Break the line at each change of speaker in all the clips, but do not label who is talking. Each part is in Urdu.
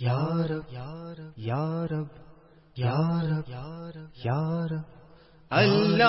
یار یار یار یار یار یار
اللہ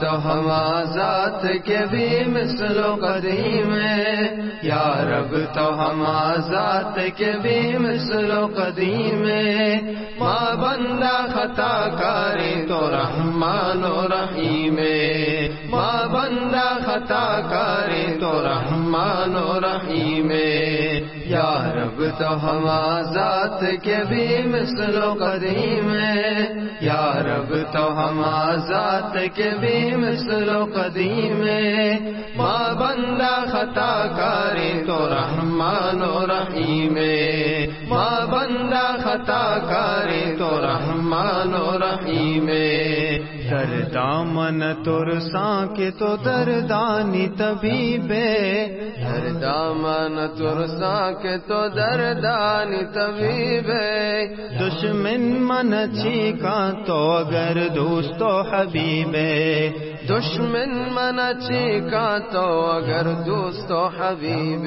تو ہم ذات کے بھی مثل و قدیم ہے یا رب، تو ہم ذات کے بھی مثل و قدیم ہے ماں بندہ خطا کاری تو رحمان و رحیم ہے۔ ماں بندہ خطا کاری تو رحمان و رحیم یا رب تو ہم ذات کے بھی مثل و قدیم یا رب تو ہم ذات کے بھی مثل و قدیم ماں بندہ خطا کاری تو رحمان و رحیم ماں بندہ خطا کاری تو رحمان و رحیم ہے۔ در دامن کے تو دردانی طبیب در دامن ترسا کے تو دردانی طبیب دشمن من کا تو اگر دوست و حبیب دشمن من کا تو اگر دوست و حبیب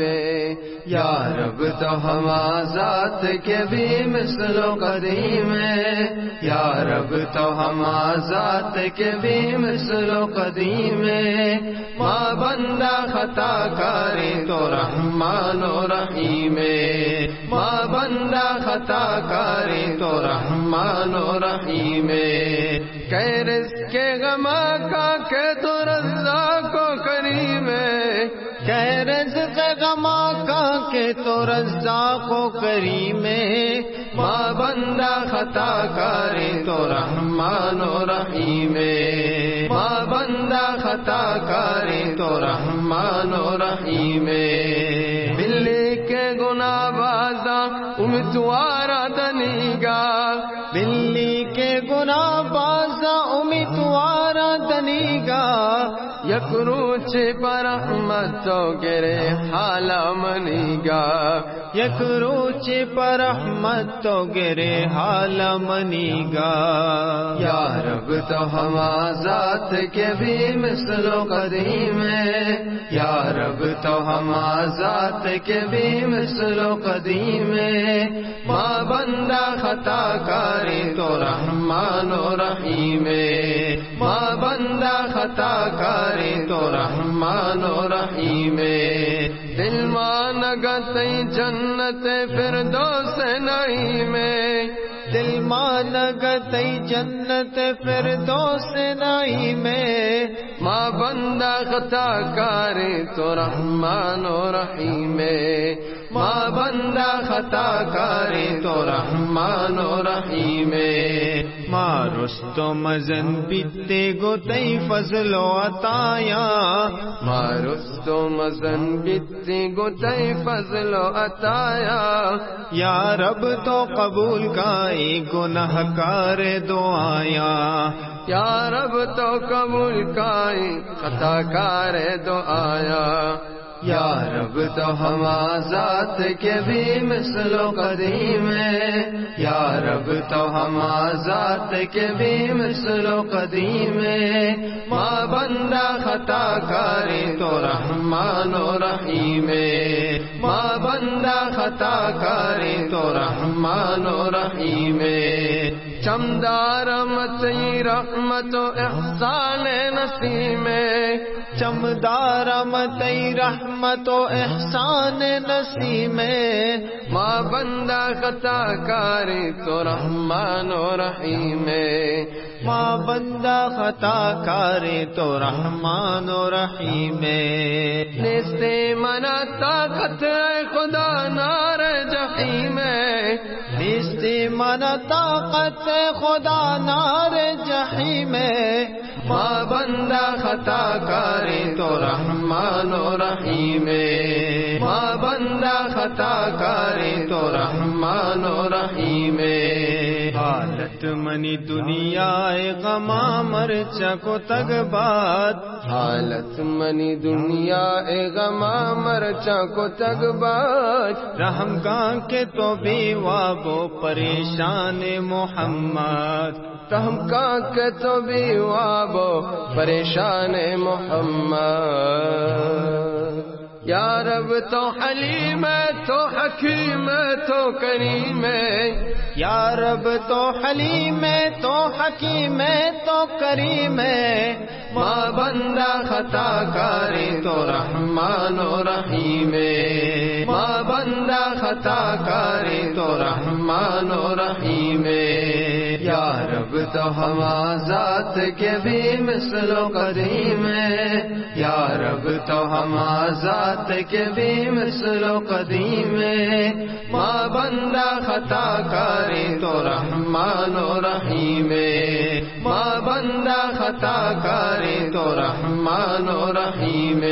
یا رب تو ہم ذات کے بھی مثل و قدیم ہے۔ یا رب، تو ہم ذات کے بھی مثل و قدیم ہے ماں بندہ خطا کاری تو رحمان و رحیم ہے۔ ماں بندہ خطا کاری تو رحمان و رحیم کیرس کے گما کا کہ تو رضا کو کریم کیرس کے گما کا کہ تو رضا کو کریم ماں بندہ خطا کاری تو رحمان و رحیم ماں بندہ خطا کاری تو رحمان و رحیم ہے۔ کے گنا بازا امیدوار دنی گا کے امیدوارا دنیگا یک روچ پر احمد تو گرے حالا منیگا یک روچ پر احمد تو گرے حالا منیگا یا رب تو ہم ذات کے بھی مثل و قدیم ہے یا رب، تو ہم ذات کے بھی مثل و قدیم ماں بندہ خطا کاری تو رحمان و رحیم ہے۔ ماں بندہ خطا کاری تو رحمان و رحیم دل مان گئی جنت پھر دو سے نہیں میں دل مان گئی جنت پھر دو سے نہیں میں بندہ خطا کاری تو رحمان و رحیم ماں بندہ خطا کاری تو رحمان و رحیم ہے۔ مزن بیتے گو تئی فضل و عطایا۔ ماں مزن بیتے گو تئی فضل و عطایا۔ یا رب تو قبول کا گناہ کار دعایا۔ یا رب تو قبول کا خطا کار دعایا۔ یا رب تو ہم ذات کے بھی مثل و قدیم ہے یا رب تو ہم ذات کے بھی مثل و قدیم ہے ماں بندہ خطا کاری تو رحمان و رحیم ہے۔ ماں بندہ خطا کاری تو رحمان و رحیم ہے۔ چمدار مت رحمت و احسان نسیم چمدار مت رحمت و احسان نسیم۔ ماں بندہ خطا کاری تو رحمان و رحیم۔ ماں بندہ خطا کاری تو رحمان و رحیم۔ نستے منا طاقت خدا نار جحیم نیستی من طاقت خدا نار جحیم ماں بندہ خطا کاری تو رحمان و رحیم ماں بندہ خطا کاری تو رحمان و رحیم
حالت منی دنیا غما مرچ کو تگ بات
حالت منی دنیا اے غما مرچا کو تگ بات
رحم گاں کے تو بھی وابو پریشان محمد۔
کا کے تو بھی وابو پریشان محمد۔ یا رب تو حلیم تو حکیم تو کریم
یا رب تو حلیم تو حکیم تو کریم
ماں بندہ خطا کاری تو رحمان و رحیم ماں بندہ خطا کاری تو رحمان و رحیم یا رب تو ہوا ذات کے بھی مثل و قدیم یا رب تو ہما ذات کے بھی مثل و قدیم ماں بندہ خطا کاری تو رحمان و رحیم ماں بندہ خطا کاری تو رحمان و رحیم